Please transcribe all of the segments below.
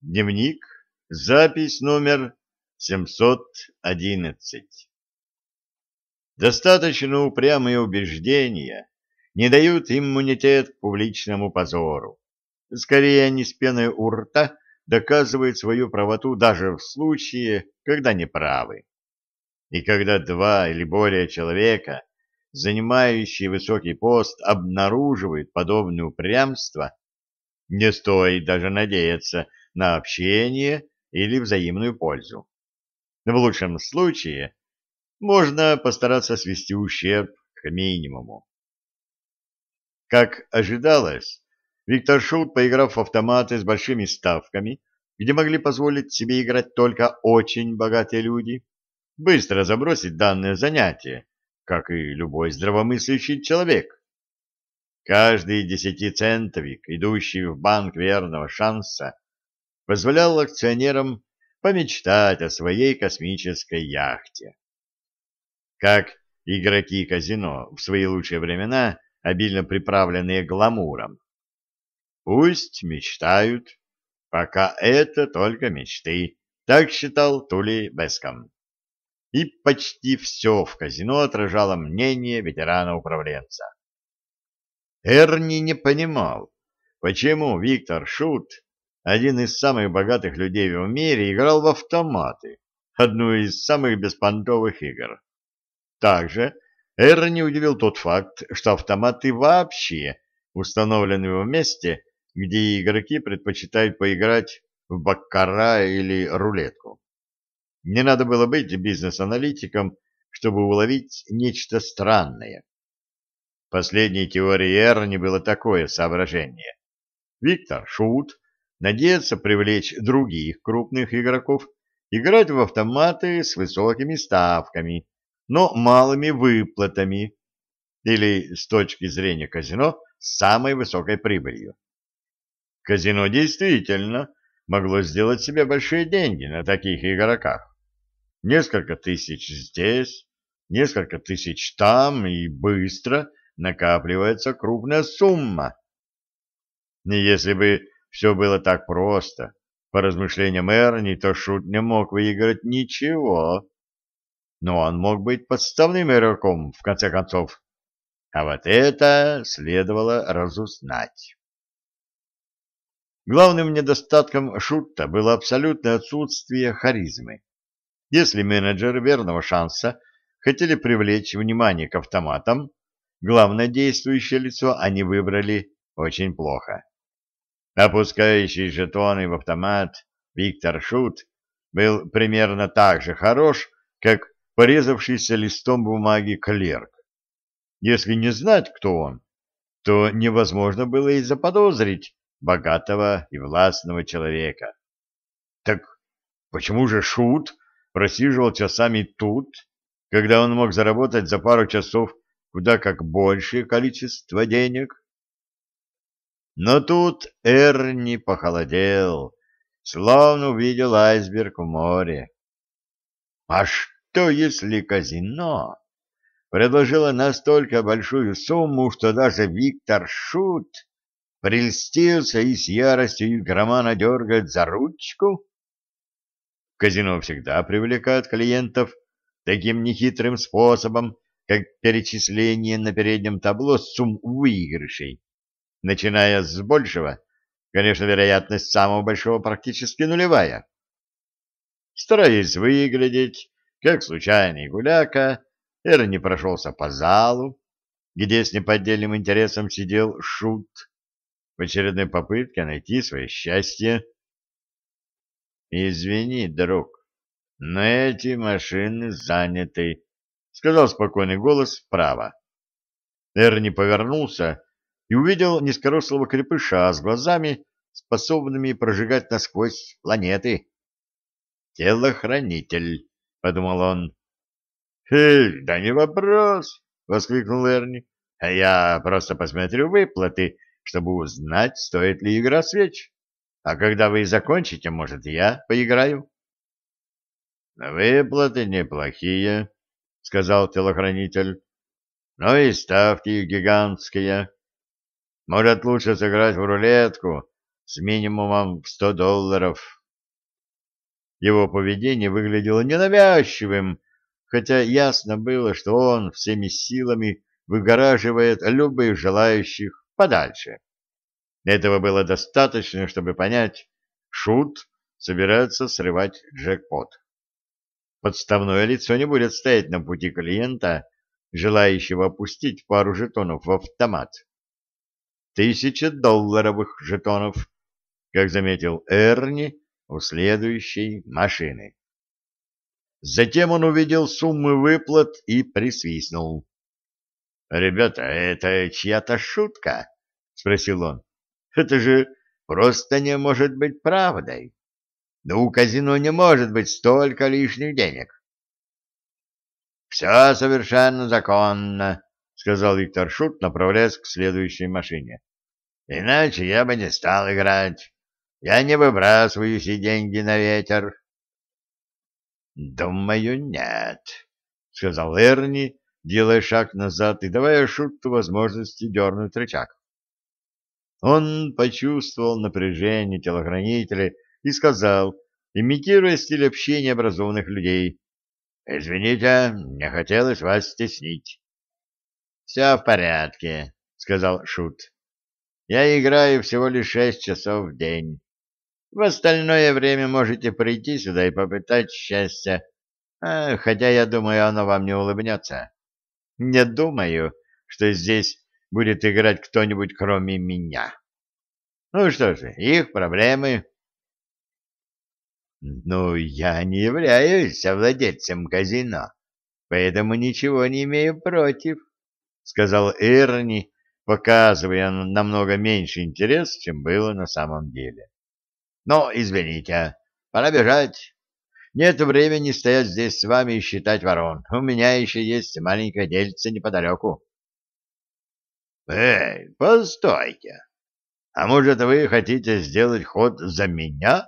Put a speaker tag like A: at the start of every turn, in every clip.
A: Дневник, запись номер 711. Достаточно упрямые убеждения не дают иммунитет к публичному позору. Скорее, они с пеной у рта доказывают свою правоту даже в случае, когда неправы. И когда два или более человека, занимающие высокий пост, обнаруживают подобное упрямство, не стоит даже надеяться на общение или взаимную пользу. В лучшем случае можно постараться свести ущерб к минимуму. Как ожидалось, Виктор Шут, поиграв в автоматы с большими ставками, где могли позволить себе играть только очень богатые люди, быстро забросить данное занятие, как и любой здравомыслящий человек. Каждый десятицентовик, идущий в банк верного шанса, позволял акционерам помечтать о своей космической яхте. Как игроки казино в свои лучшие времена, обильно приправленные гламуром. Пусть мечтают, пока это только мечты, так считал Тули Беском. И почти все в казино отражало мнение ветерана-управленца. Эрни не понимал, почему Виктор Шут один из самых богатых людей в мире, играл в автоматы, одну из самых беспонтовых игр. Также Эрни удивил тот факт, что автоматы вообще установлены в месте, где игроки предпочитают поиграть в баккара или рулетку. Не надо было быть бизнес-аналитиком, чтобы уловить нечто странное. Последней теорией Эрни было такое соображение. Виктор Шут надеется привлечь других крупных игроков, играть в автоматы с высокими ставками, но малыми выплатами, или, с точки зрения казино, с самой высокой прибылью. Казино действительно могло сделать себе большие деньги на таких игроках. Несколько тысяч здесь, несколько тысяч там, и быстро накапливается крупная сумма. Если бы все было так просто. По размышлениям Эрни, то Шут не мог выиграть ничего. Но он мог быть подставным игроком, в конце концов. А вот это следовало разузнать. Главным недостатком Шутта было абсолютное отсутствие харизмы. Если менеджеры верного шанса хотели привлечь внимание к автоматам, главное действующее лицо они выбрали очень плохо. Опускающий жетоны в автомат Виктор Шут был примерно так же хорош, как порезавшийся листом бумаги клерк. Если не знать, кто он, то невозможно было и заподозрить богатого и властного человека. Так почему же Шут просиживал часами тут, когда он мог заработать за пару часов куда как большее количество денег? Но тут Эрни похолодел, словно увидел айсберг в море. А что, если казино предложило настолько большую сумму, что даже Виктор Шут прельстился и с яростью игромана дергает за ручку? Казино всегда привлекает клиентов таким нехитрым способом, как перечисление на переднем табло сумм выигрышей Начиная с большего, конечно, вероятность самого большого практически нулевая. Стараясь выглядеть, как случайный гуляка, Эрни прошелся по залу, где с неподдельным интересом сидел Шут в очередной попытке найти свое счастье. «Извини, друг, но эти машины заняты», — сказал спокойный голос справа. Эрни повернулся и увидел низкорослого крепыша с глазами, способными прожигать насквозь планеты. «Телохранитель», — подумал он. «Эй, да не вопрос», — воскликнул Эрни. «А я просто посмотрю выплаты, чтобы узнать, стоит ли игра свеч. А когда вы закончите, может, я поиграю». «Выплаты неплохие», — сказал телохранитель. «Но и ставки гигантские. Может, лучше сыграть в рулетку с минимумом в сто долларов. Его поведение выглядело ненавязчивым, хотя ясно было, что он всеми силами выгораживает любых желающих подальше. Этого было достаточно, чтобы понять, Шут собирается срывать джекпот. Подставное лицо не будет стоять на пути клиента, желающего опустить пару жетонов в автомат. Тысяча долларовых жетонов, как заметил Эрни у следующей машины. Затем он увидел суммы выплат и присвистнул. — Ребята, это чья-то шутка? — спросил он. — Это же просто не может быть правдой. Да у казино не может быть столько лишних денег. — Все совершенно законно, — сказал Виктор Шут, направляясь к следующей машине. — Иначе я бы не стал играть. Я не выбрасываю все деньги на ветер. «Думаю, нет», — сказал Эрни, делая шаг назад и давая Шуту возможности дернуть рычаг. Он почувствовал напряжение телохранителя и сказал, имитируя стиль общения образованных людей, «Извините, не хотелось вас стеснить». «Все в порядке», — сказал Шут. «Я играю всего лишь шесть часов в день. В остальное время можете прийти сюда и попытать счастья, а, хотя я думаю, оно вам не улыбнется. Не думаю, что здесь будет играть кто-нибудь кроме меня. Ну что же, их проблемы. Ну, я не являюсь владельцем казино, поэтому ничего не имею против, сказал Эрни, показывая намного меньше интерес, чем было на самом деле. Но, извините, пора бежать. Нет времени стоять здесь с вами и считать ворон. У меня еще есть маленькое дельце неподалеку. Эй, постойте. А может, вы хотите сделать ход за меня?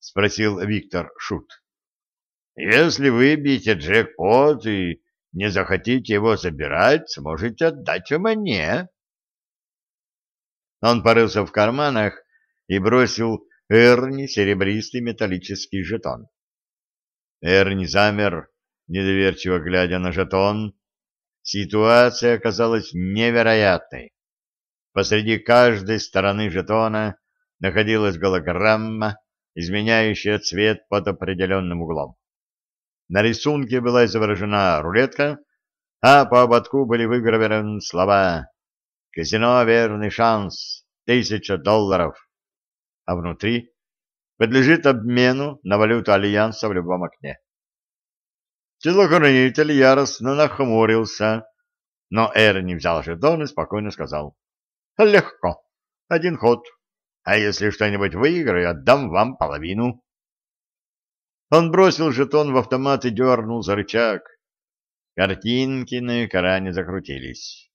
A: Спросил Виктор Шут. Если выбьете джекпот и не захотите его забирать, сможете отдать мне. Он порылся в карманах и бросил Эрни серебристый металлический жетон. Эрни замер, недоверчиво глядя на жетон. Ситуация оказалась невероятной. Посреди каждой стороны жетона находилась голограмма, изменяющая цвет под определенным углом. На рисунке была изображена рулетка, а по ободку были выгравированы слова «Казино верный шанс, тысяча долларов» а внутри подлежит обмену на валюту Альянса в любом окне. Телохранитель яростно нахмурился, но Эрни взял жетон и спокойно сказал. — Легко. Один ход. А если что-нибудь выиграю, отдам вам половину. Он бросил жетон в автомат и дернул за рычаг. Картинки на экране закрутились.